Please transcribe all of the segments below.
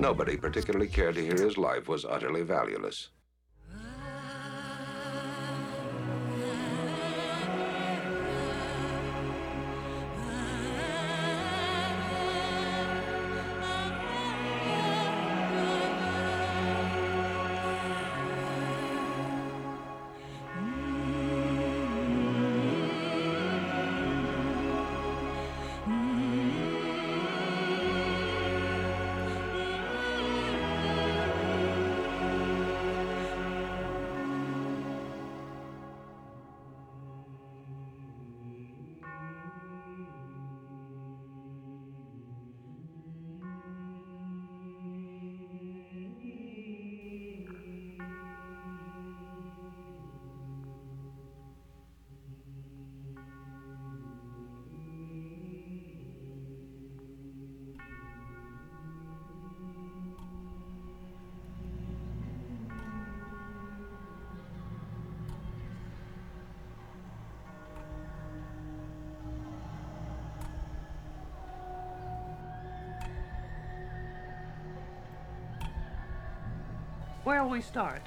Nobody particularly cared to hear his life was utterly valueless. Where'll we start?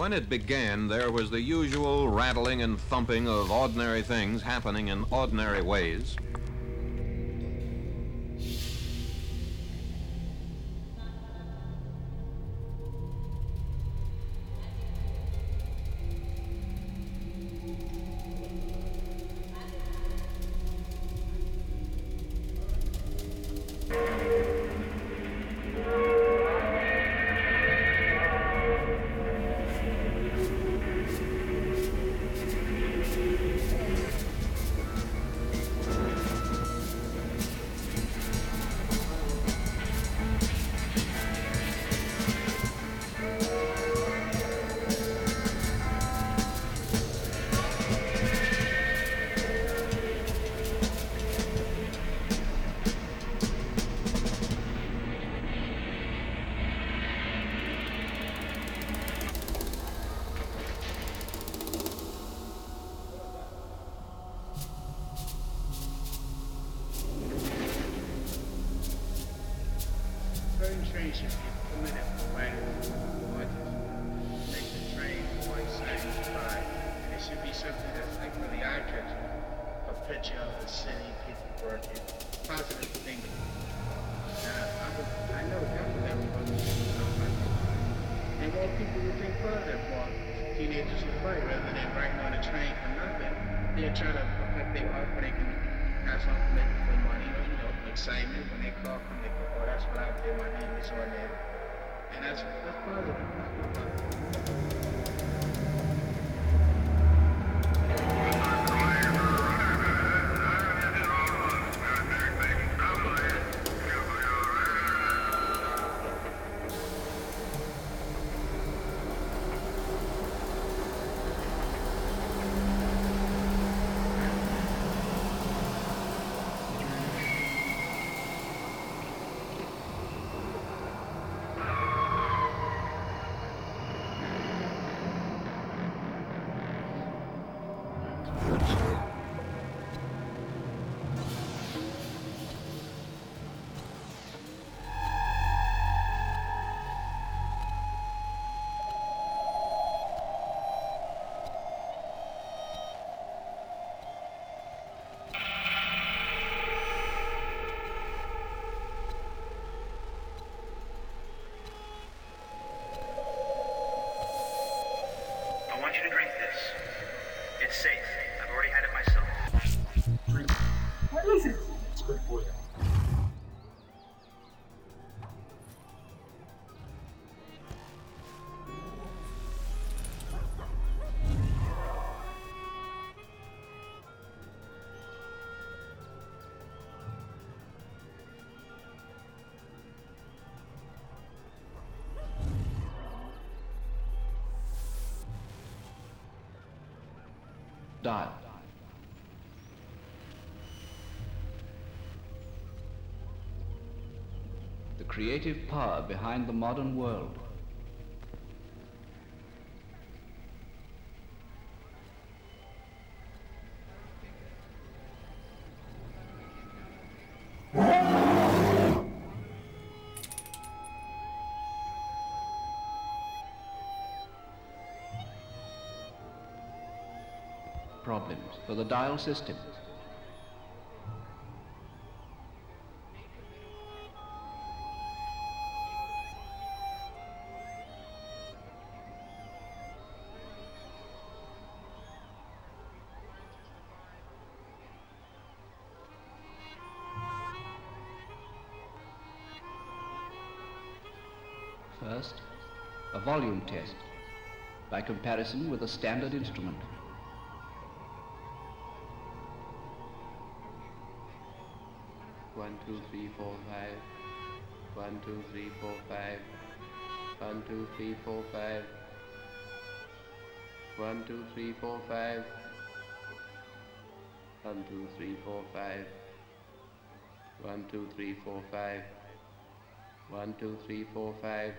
When it began, there was the usual rattling and thumping of ordinary things happening in ordinary ways. People would think positive for teenagers who fight rather than writing on a train for nothing. They're trying to affect their art where they can have something to make for money or, you know, excitement when they call from they go, oh, that's what I did, my name is on there. And that's, that's positive. That's positive. Dial. The creative power behind the modern world. Dial system. First, a volume test by comparison with a standard instrument. Two, three, four, five. One, two, three, four, five. One, two, three, four, five. One, two, three, four, five. One, two, three, four, five. One, two, three, four, five. One, two, three, four, five.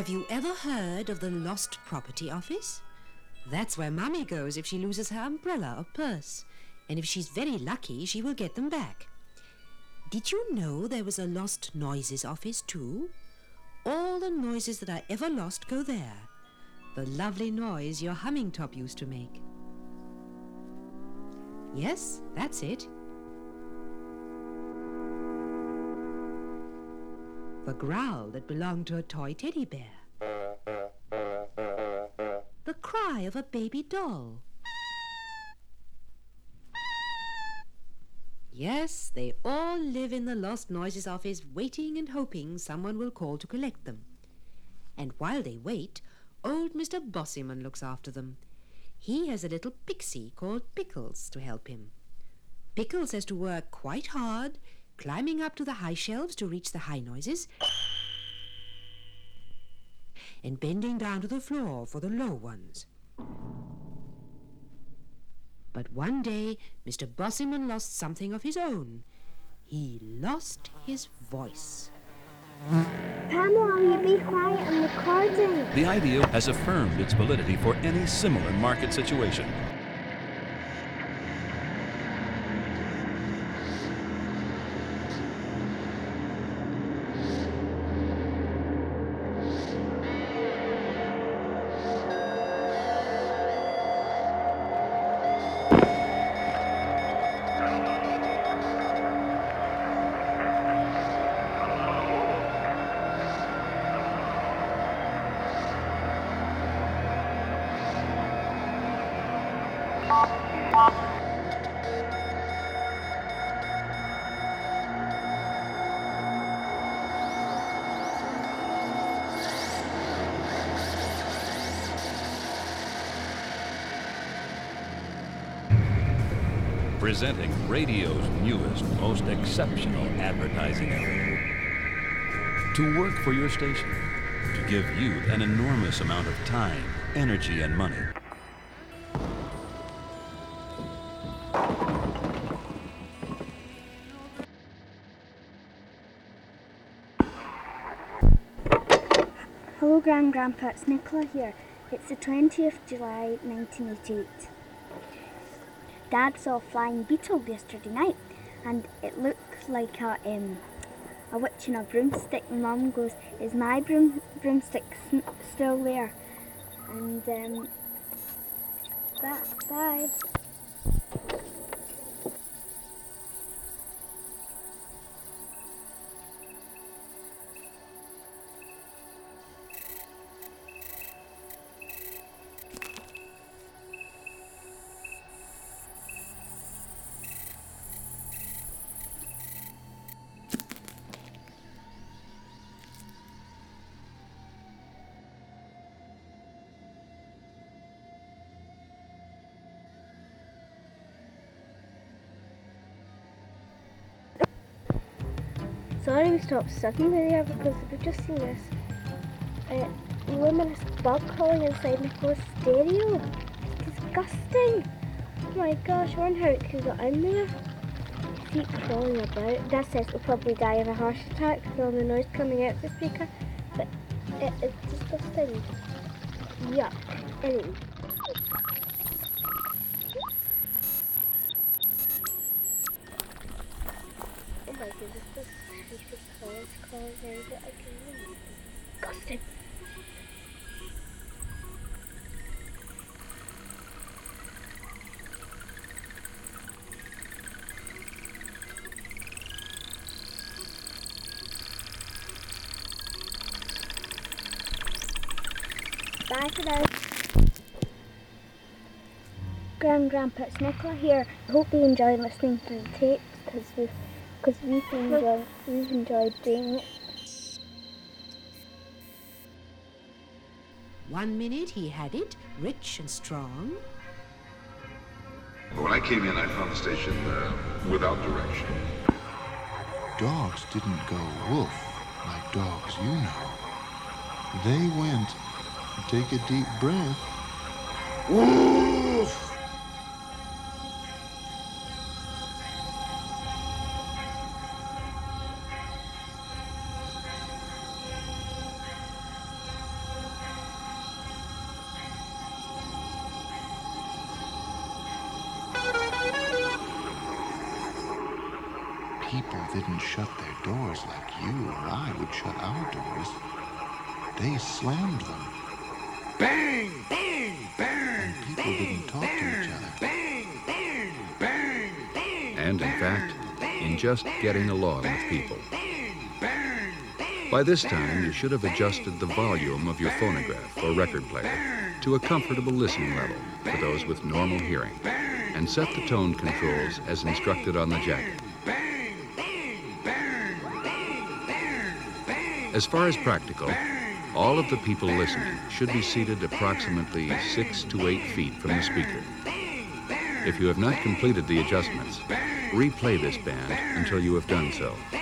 Have you ever heard of the Lost Property Office? That's where Mummy goes if she loses her umbrella or purse. And if she's very lucky, she will get them back. Did you know there was a Lost Noises office too? All the noises that I ever lost go there. The lovely noise your humming top used to make. Yes, that's it. The growl that belonged to a toy teddy bear. The cry of a baby doll. Yes, they all live in the Lost Noises office waiting and hoping someone will call to collect them. And while they wait, old Mr. Bossyman looks after them. He has a little pixie called Pickles to help him. Pickles has to work quite hard, climbing up to the high shelves to reach the high noises, and bending down to the floor for the low ones. But one day, Mr. Bossyman lost something of his own. He lost his voice. Pamela, will you be quiet? I'm recording. The idea has affirmed its validity for any similar market situation. Presenting radio's newest, most exceptional advertising. To work for your station, to give you an enormous amount of time, energy, and money. Hello, Grand Grandpa. It's Nicola here. It's the 20th July 1988. Dad saw a flying beetle yesterday night, and it looked like a um, a witch in a broomstick. Mum goes, "Is my broom broomstick still there?" And um, that bye. Sorry we stopped suddenly there because we've just seen this uh, luminous bug crawling inside my clothes stereo. It's disgusting. Oh my gosh, I wonder how it could get in there. Keep crawling about. That says it'll probably die of a heart attack from the noise coming out of the speaker. But it, it's disgusting. Yuck. Anyway. Grandpa, it's Nicola here. I hope you enjoy listening to the tapes because we've, cause we've, enjoyed, we've enjoyed doing it. One minute he had it, rich and strong. When I came in, I found the station uh, without direction. Dogs didn't go woof like dogs you know. They went, take a deep breath. Woof! People didn't shut their doors like you or I would shut our doors. They slammed them. Bang! Bang! Bang! And people didn't talk to each other. Bang! Bang! Bang! Bang! and in fact, in just getting along with people. By this time, you should have adjusted the volume of your phonograph or record player to a comfortable listening level for those with normal hearing, and set the tone controls as instructed on the jacket. As far as practical, all of the people listening should be seated approximately six to eight feet from the speaker. If you have not completed the adjustments, replay this band until you have done so.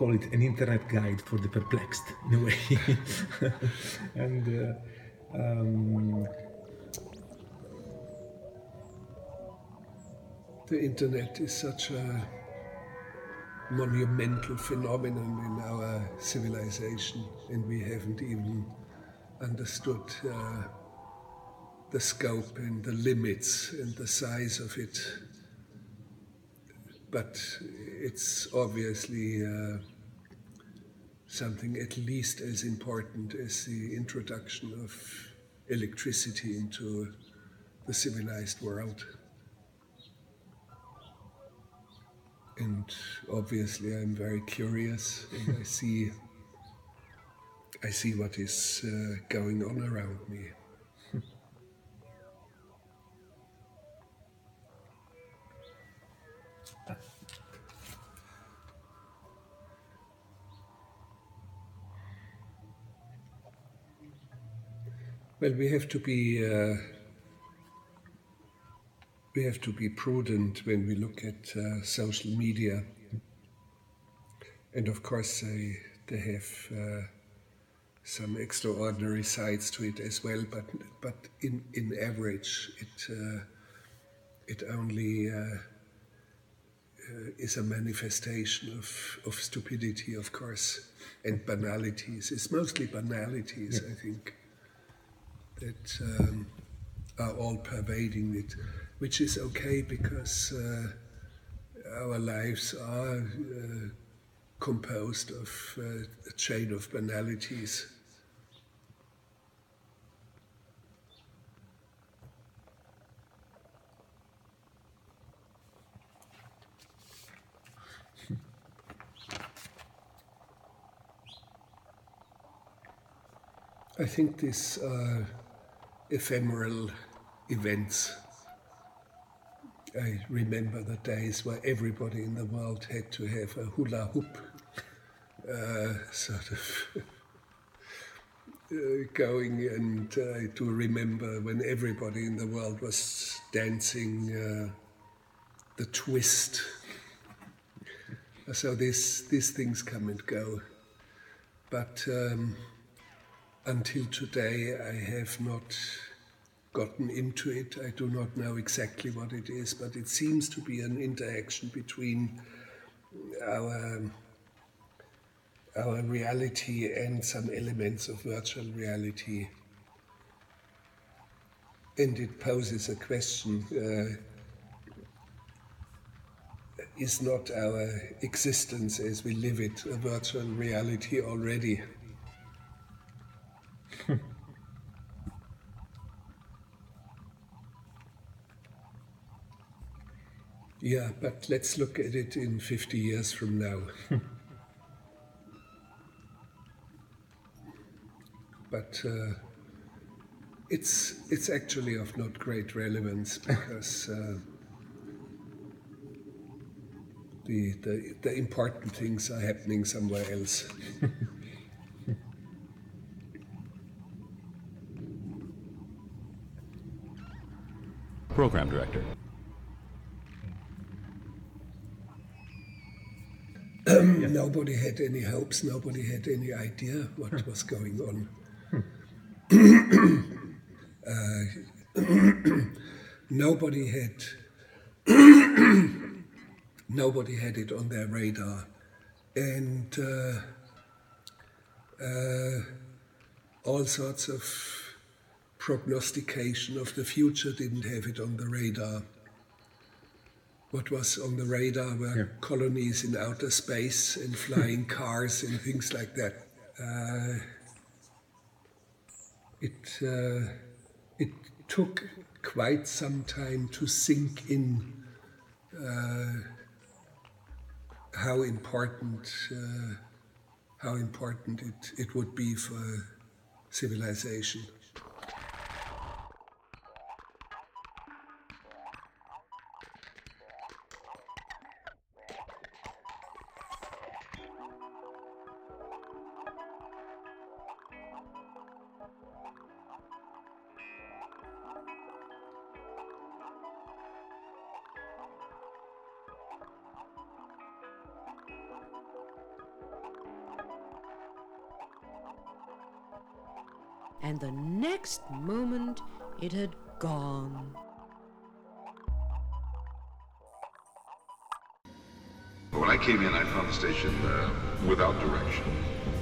Call it an internet guide for the perplexed in a way. and uh, um, the internet is such a monumental phenomenon in our civilization, and we haven't even understood uh, the scope and the limits and the size of it. But it's obviously uh, something at least as important as the introduction of electricity into the civilized world. And obviously, I'm very curious, and I see, I see what is uh, going on around me. Well, we have to be uh, we have to be prudent when we look at uh, social media, and of course they they have uh, some extraordinary sides to it as well. But but in in average, it uh, it only. Uh, uh, is a manifestation of, of stupidity, of course, and banalities. It's mostly banalities, Yeah. I think that um, are all pervading it, which is okay because uh, our lives are uh, composed of uh, a chain of banalities. I think this uh, ephemeral events. I remember the days where everybody in the world had to have a hula hoop uh, sort of uh, going, and I do remember when everybody in the world was dancing uh, the twist. So these these things come and go, but. Um, until today, I have not gotten into it. I do not know exactly what it is, but it seems to be an interaction between our our reality and some elements of virtual reality. And it poses a question uh, Is not our existence as we live it a virtual reality already? Yeah, but let's look at it in 50 years from now. but uh, it's, it's actually of not great relevance because uh, the, the, the important things are happening somewhere else. Program Director. Nobody had any hopes, nobody had any idea what was going on. uh, nobody had nobody had it on their radar, and uh, uh, all sorts of prognostication of the future didn't have it on the radar. What was on the radar were colonies in outer space and flying cars and things like that. Uh, it uh, it took quite some time to sink in uh, how important uh, how important it, it would be for civilization. Station uh, without direction.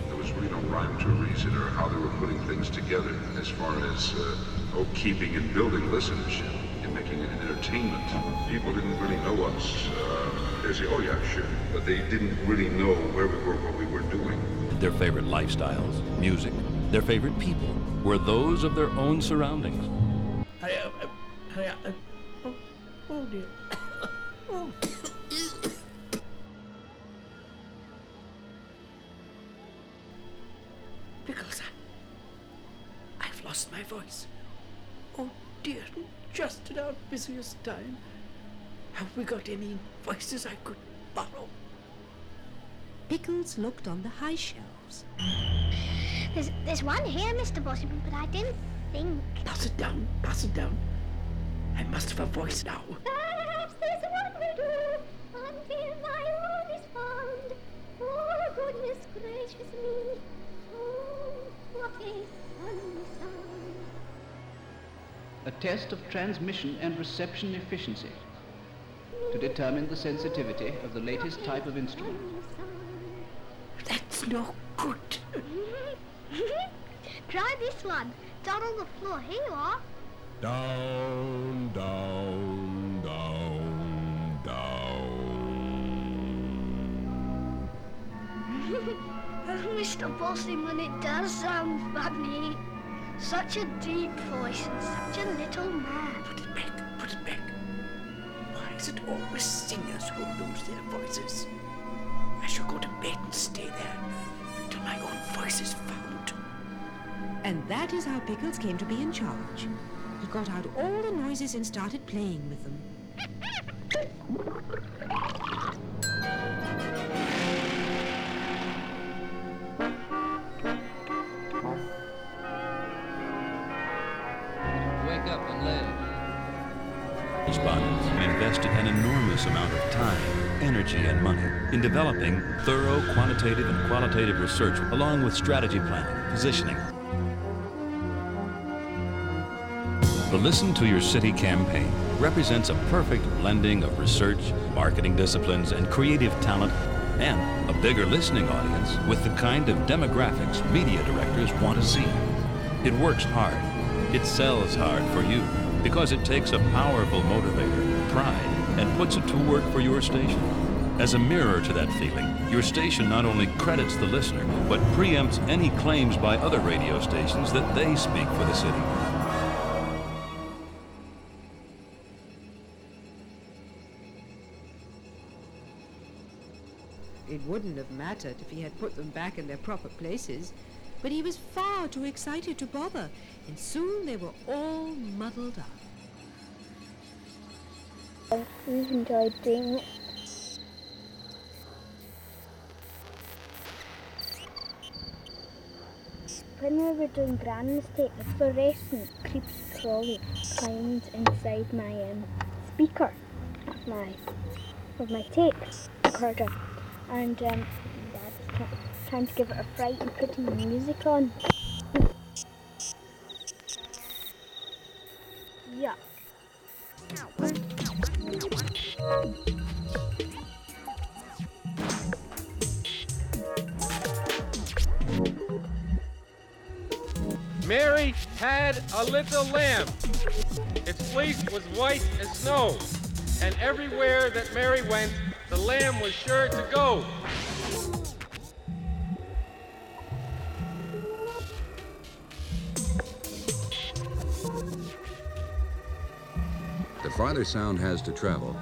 There was really no rhyme to reason or how they were putting things together as far as, uh, oh, keeping and building listenership and making it an entertainment. People didn't really know us. Uh, they say, oh, yeah, sure. But they didn't really know where we were, what we were doing. Their favorite lifestyles, music, their favorite people were those of their own surroundings. Any voices I could borrow? Pickles looked on the high shelves. There's, there's one here, Mr. Bossman, but I didn't think. Pass it down, pass it down. I must have a voice now. Perhaps there's one widow until my own is found. Oh, goodness gracious me. Oh, what a funny sound. A test of transmission and reception efficiency to determine the sensitivity of the latest type of instrument. That's no good. Try this one. Down on the floor. Here you are. Down, down, down, down. oh, Mr. Bossman, it does sound funny. Such a deep voice and such a little man. It always singers who lose their voices? I shall go to bed and stay there until my own voice is found. And that is how Pickles came to be in charge. He got out all the noises and started playing with them. Developing thorough quantitative and qualitative research along with strategy planning, positioning. The Listen to Your City campaign represents a perfect blending of research, marketing disciplines, and creative talent, and a bigger listening audience with the kind of demographics media directors want to see. It works hard. It sells hard for you because it takes a powerful motivator, pride, and puts it to work for your station. As a mirror to that feeling, your station not only credits the listener, but preempts any claims by other radio stations that they speak for the city. It wouldn't have mattered if he had put them back in their proper places, but he was far too excited to bother, and soon they were all muddled up. We've enjoyed doing it. When we were doing Granny's mistake fluorescent creepy crawly climbed inside my um, speaker my of my tape recorder, and um, Dad was try- trying to give it a fright and putting the music on. Yeah. Mary had a little lamb. Its fleece was white as snow, and everywhere that Mary went, the lamb was sure to go. The farther sound has to travel,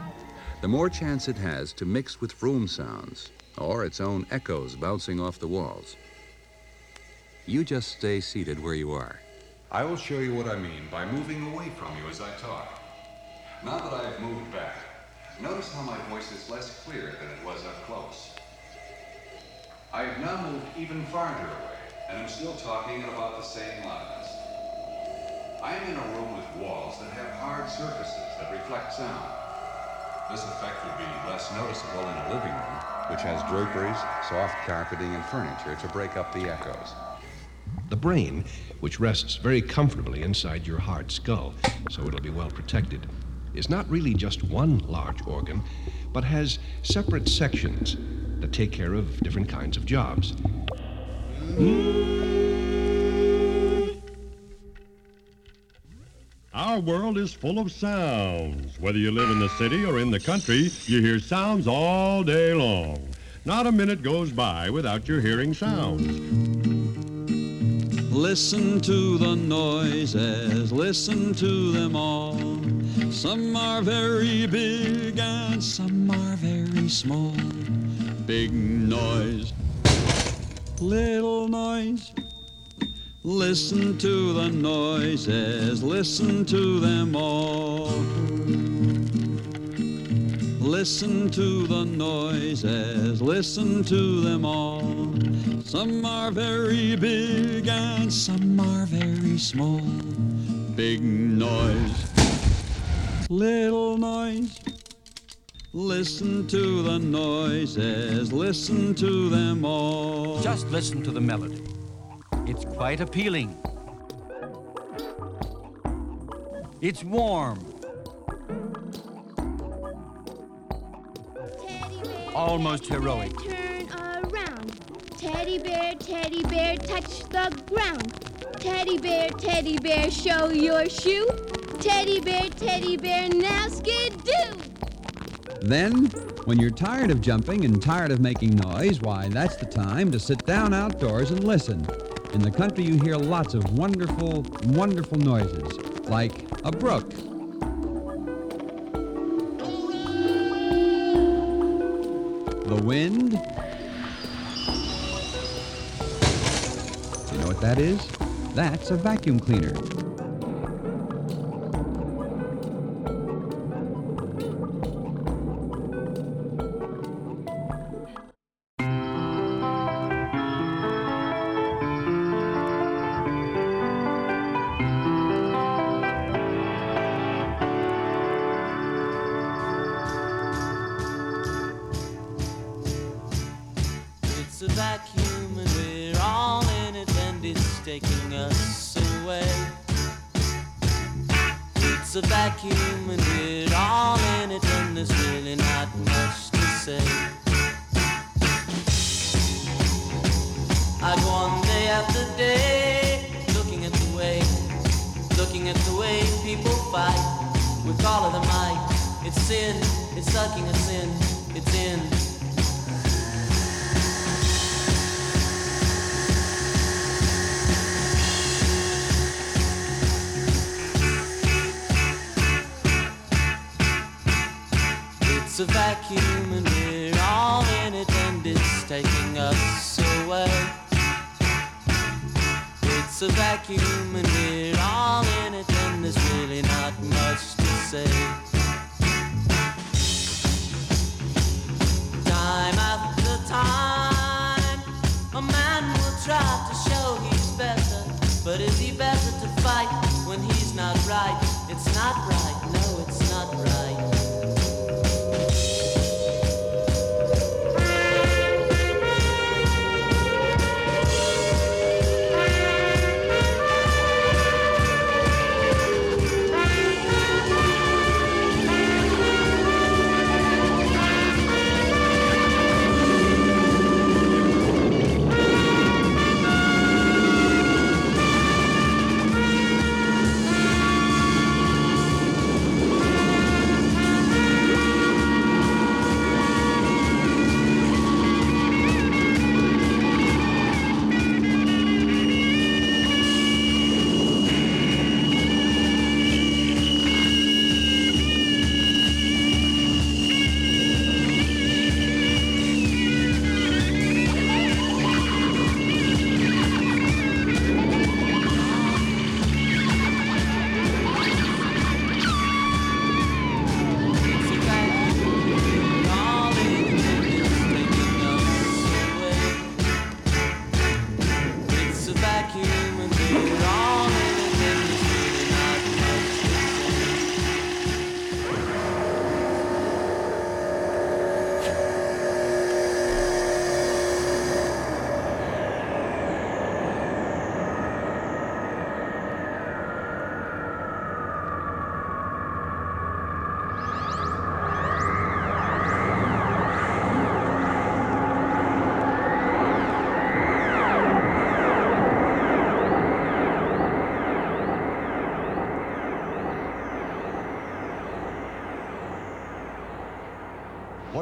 the more chance it has to mix with room sounds or its own echoes bouncing off the walls. You just stay seated where you are. I will show you what I mean by moving away from you as I talk. Now that I have moved back, notice how my voice is less clear than it was up close. I have now moved even farther away, and am still talking at about the same loudness. I am in a room with walls that have hard surfaces that reflect sound. This effect would be less noticeable in a living room, which has draperies, soft carpeting, and furniture to break up the echoes. The brain, which rests very comfortably inside your hard skull, so it'll be well protected, is not really just one large organ, but has separate sections that take care of different kinds of jobs. Our world is full of sounds. Whether you live in the city or in the country, you hear sounds all day long. Not a minute goes by without your hearing sounds. Listen to the noises, listen to them all. Some are very big and some are very small. Big noise, little noise. Listen to the noises, listen to them all. Listen to the noises, listen to them all. Some are very big and some are very small. Big noise, little noise. Listen to the noises, listen to them all. Just listen to the melody. It's quite appealing. It's warm. Almost heroic. Turn around. Teddy bear, teddy bear, touch the ground. Teddy bear, teddy bear, show your shoe. Teddy bear, teddy bear, now skidoo. Then, when you're tired of jumping and tired of making noise, why, that's the time to sit down outdoors and listen. In the country, you hear lots of wonderful, wonderful noises, like a brook. Wind. You know what that is? That's a vacuum cleaner.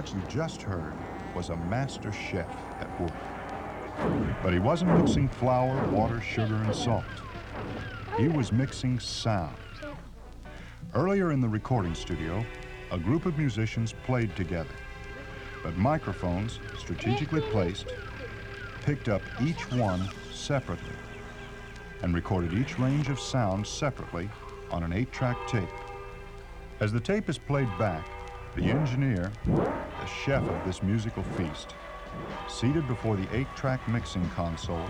What you just heard was a master chef at work. But he wasn't mixing flour, water, sugar, and salt. He was mixing sound. Earlier in the recording studio, a group of musicians played together. But microphones, strategically placed, picked up each one separately and recorded each range of sound separately on an eight-track tape. As the tape is played back, the engineer, the chef of this musical feast, seated before the eight-track mixing console,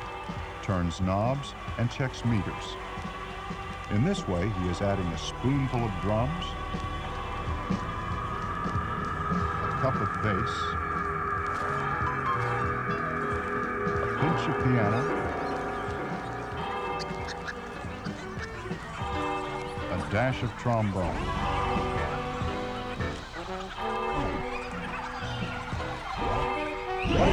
turns knobs and checks meters. In this way, he is adding a spoonful of drums, a cup of bass, a pinch of piano, a dash of trombone.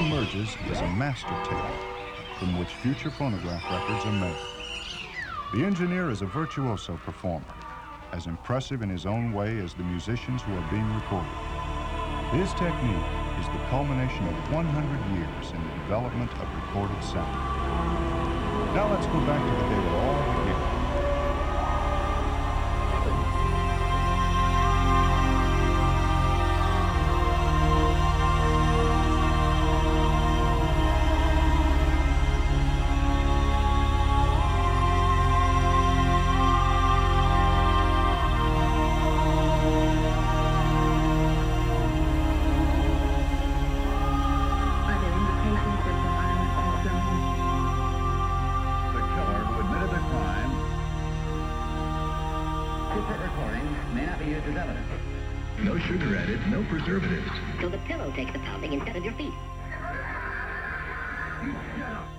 Emerges is a master tape from which future phonograph records are made. The engineer is a virtuoso performer, as impressive in his own way as the musicians who are being recorded. His technique is the culmination of 100 years in the development of recorded sound. Now let's go back to the day it all began. No preservatives. So the pillow takes the pounding instead of your feet.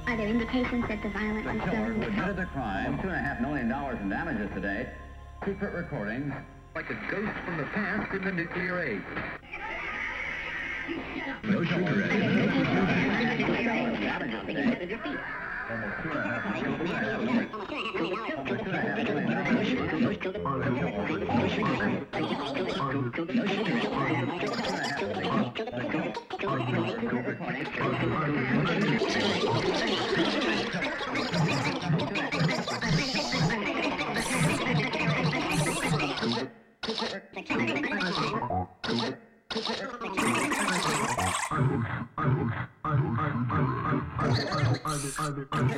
Are there indications that the violent The was killer who done? admitted the crime, two and a half million dollars in damages today. Secret recordings. Like a ghost from the past in the nuclear age. No sugar to date.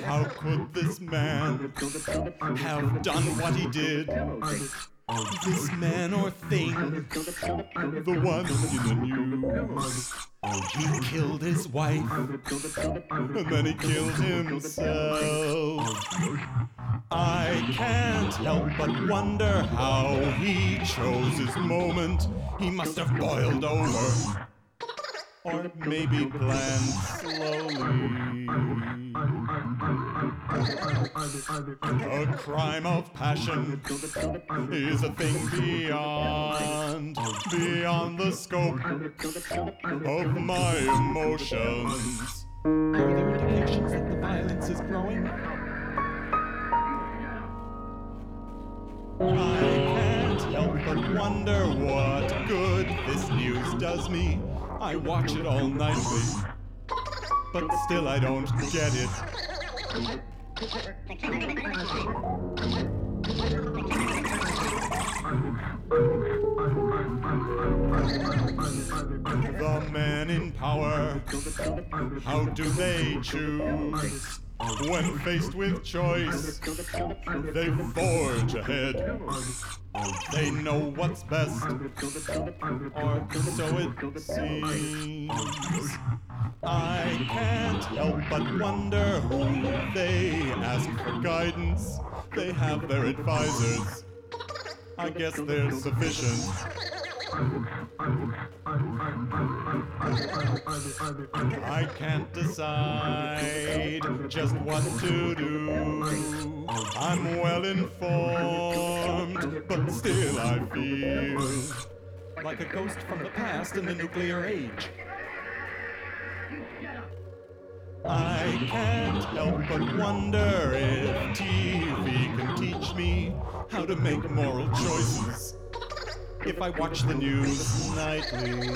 How could this man have done what he did? This man or thing, the one in the news. He killed his wife, and then he killed himself. I can't help but wonder how he chose his moment. He must have boiled over. Or maybe planned slowly. A crime of passion is a thing beyond, beyond the scope of my emotions. Are there indications that the violence is growing? I can't help but wonder what good this news does me. I watch it all nightly, but still I don't get it. The men in power, how do they choose? When faced with choice, they forge ahead. They know what's best, or so it seems. I can't help but wonder who they ask for guidance. They have their advisors. I guess they're sufficient. I can't decide just what to do. I'm well informed, but still I feel like a ghost from the past in the nuclear age. I can't help but wonder if TV can teach me how to make moral choices. If I watch the news nightly.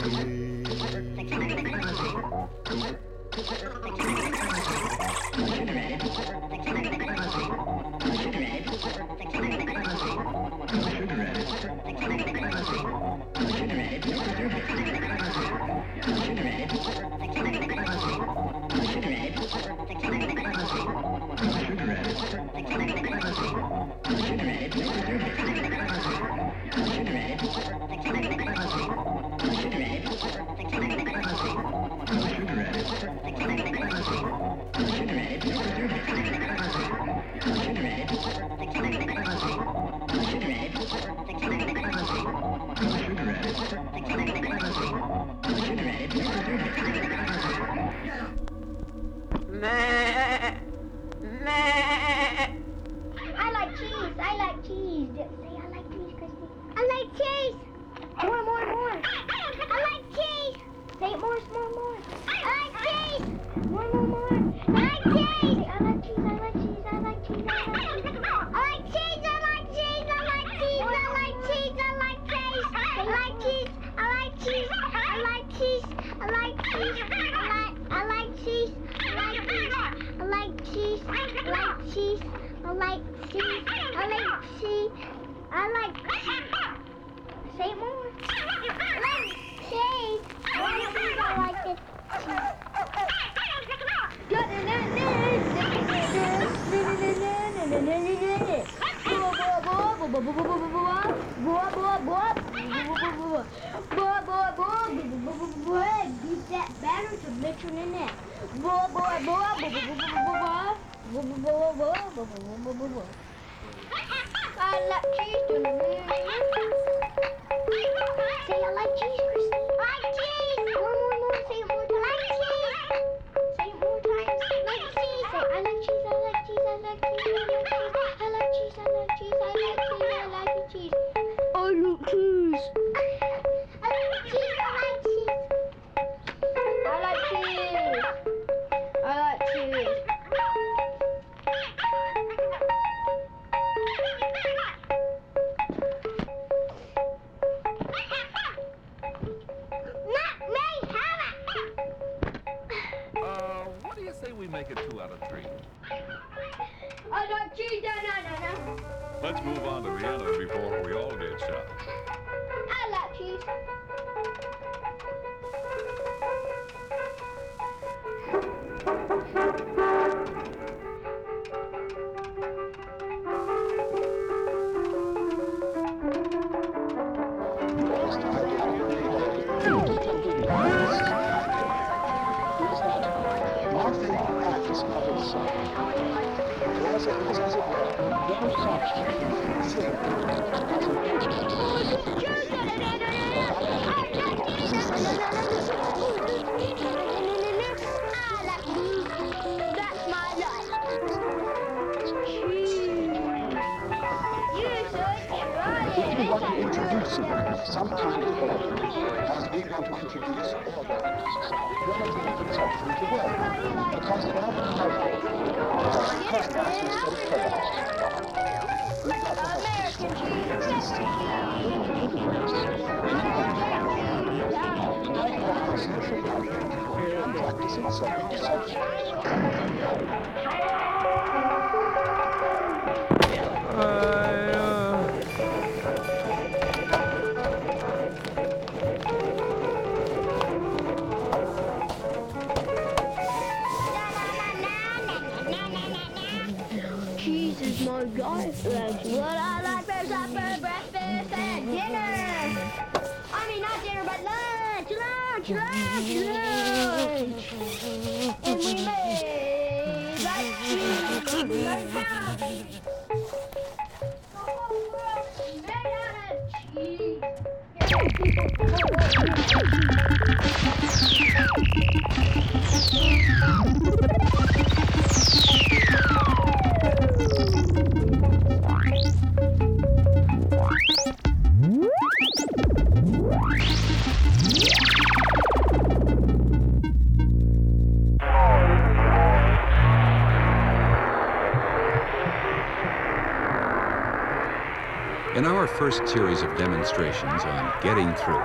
On getting through,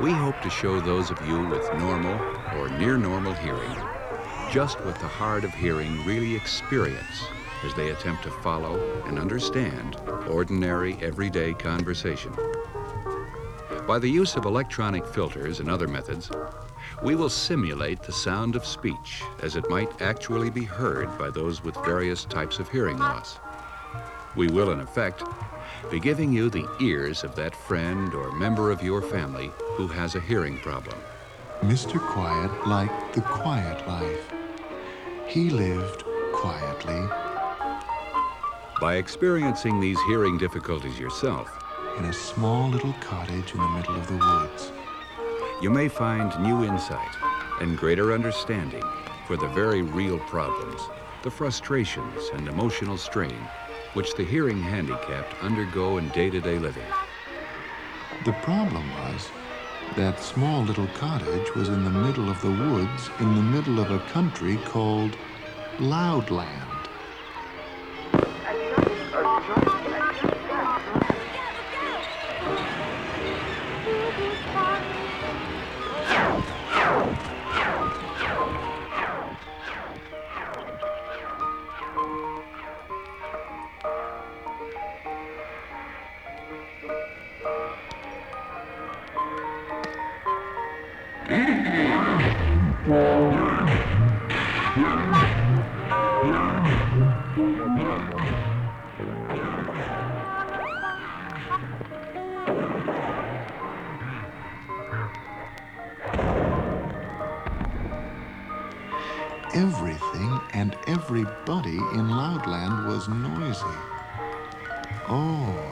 we hope to show those of you with normal or near normal hearing just what the hard of hearing really experience as they attempt to follow and understand ordinary, everyday conversation. By the use of electronic filters and other methods, we will simulate the sound of speech as it might actually be heard by those with various types of hearing loss. We will, in effect, be giving you the ears of that friend or member of your family who has a hearing problem. Mr. Quiet liked the quiet life. He lived quietly. By experiencing these hearing difficulties yourself, in a small little cottage in the middle of the woods, you may find new insight and greater understanding for the very real problems, the frustrations and emotional strain which the hearing handicapped undergo in day-to-day living. The problem was that small little cottage was in the middle of the woods in the middle of a country called Loudland. Everybody in Loudland was noisy. Oh,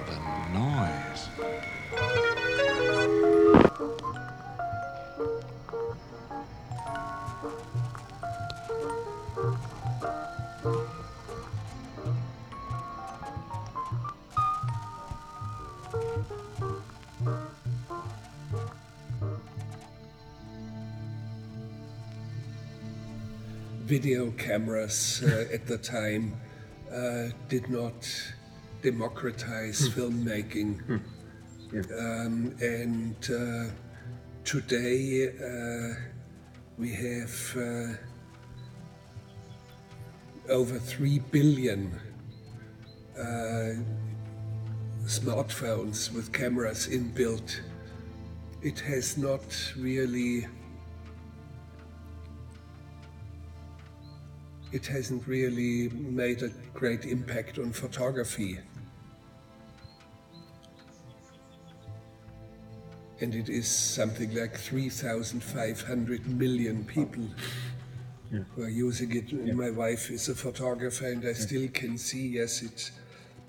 cameras uh, at the time uh, did not democratize filmmaking. Um, and uh, today uh, we have uh, over 3 billion uh, smartphones with cameras inbuilt. It has not really it hasn't really made a great impact on photography. And it is something like 3,500 million people who are using it. My wife is a photographer, and I still can see, yes, it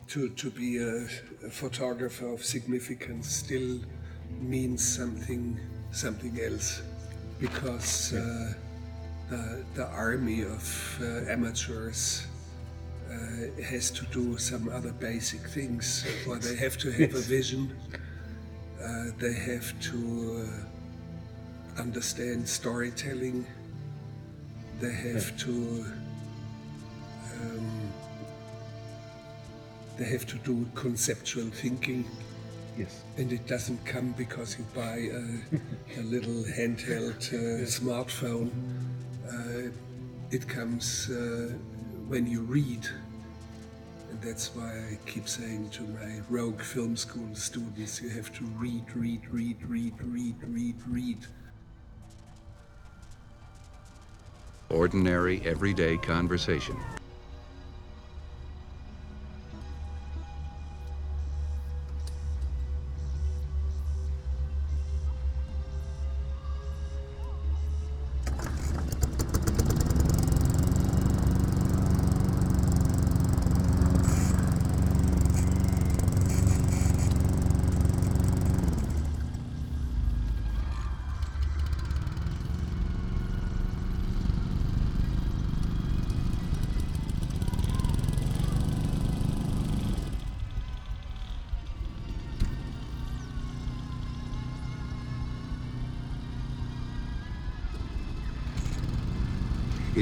to, to be a, a photographer of significance still means something something else because uh, the, the army of uh, amateurs uh, has to do some other basic things, or they have to have a vision. Uh, they have to uh, understand storytelling. They have to. Um, they have to do conceptual thinking. Yes. And it doesn't come because you buy a, a little handheld uh, smartphone. Uh, it comes uh, when you read. And that's why I keep saying to my rogue film school students, you have to read, read, read, read, read, read, read. Ordinary, everyday conversation.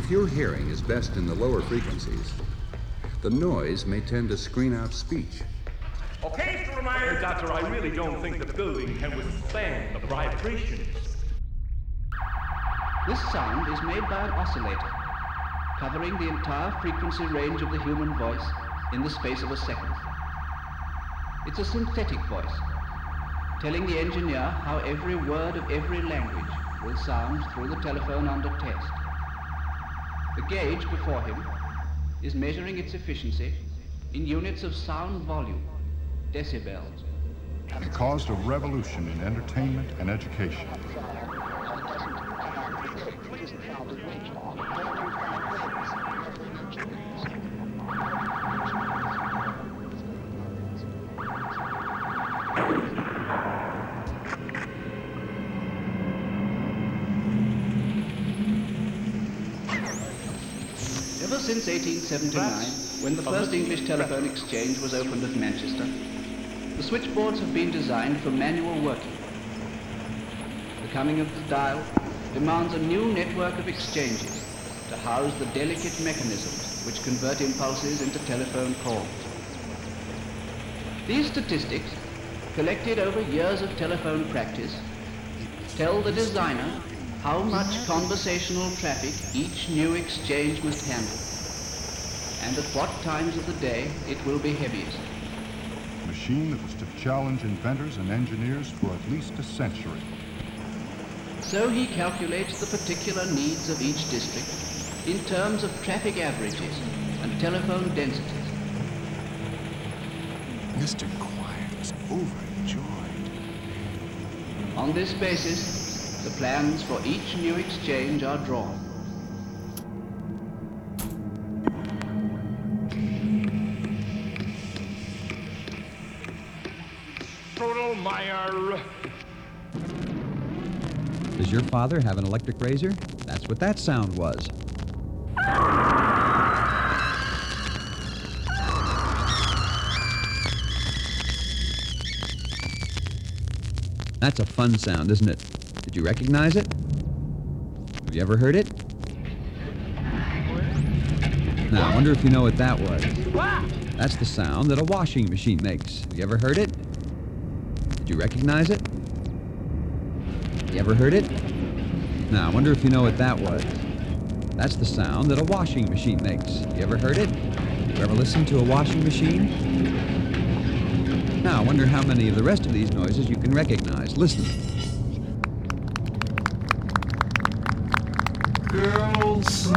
If your hearing is best in the lower frequencies, the noise may tend to screen out speech. Okay, Meyer? Doctor, I really don't think the building can withstand the vibrations. This sound is made by an oscillator, covering the entire frequency range of the human voice in the space of a second. It's a synthetic voice, telling the engineer how every word of every language will sound through the telephone under test. The gauge before him is measuring its efficiency in units of sound volume, decibels. It caused a revolution in entertainment and education. Ever since 1879, when the first English telephone exchange was opened at Manchester, the switchboards have been designed for manual working. The coming of the dial demands a new network of exchanges to house the delicate mechanisms which convert impulses into telephone calls. These statistics, collected over years of telephone practice, tell the designer how much conversational traffic each new exchange must handle, and at what times of the day it will be heaviest. A machine that was to challenge inventors and engineers for at least a century. So he calculates the particular needs of each district in terms of traffic averages and telephone densities. Mr. Quiet is overjoyed. On this basis, the plans for each new exchange are drawn. Does your father have an electric razor? That's what that sound was. That's a fun sound, isn't it? Did you recognize it? Have you ever heard it? Now, I wonder if you know what that was. That's the sound that a washing machine makes. Have you ever heard it? Did you recognize it? You ever heard it? Now, I wonder if you know what that was. That's the sound that a washing machine makes. You ever heard it? You ever listened to a washing machine? Now, I wonder how many of the rest of these noises you can recognize. Listen. Girls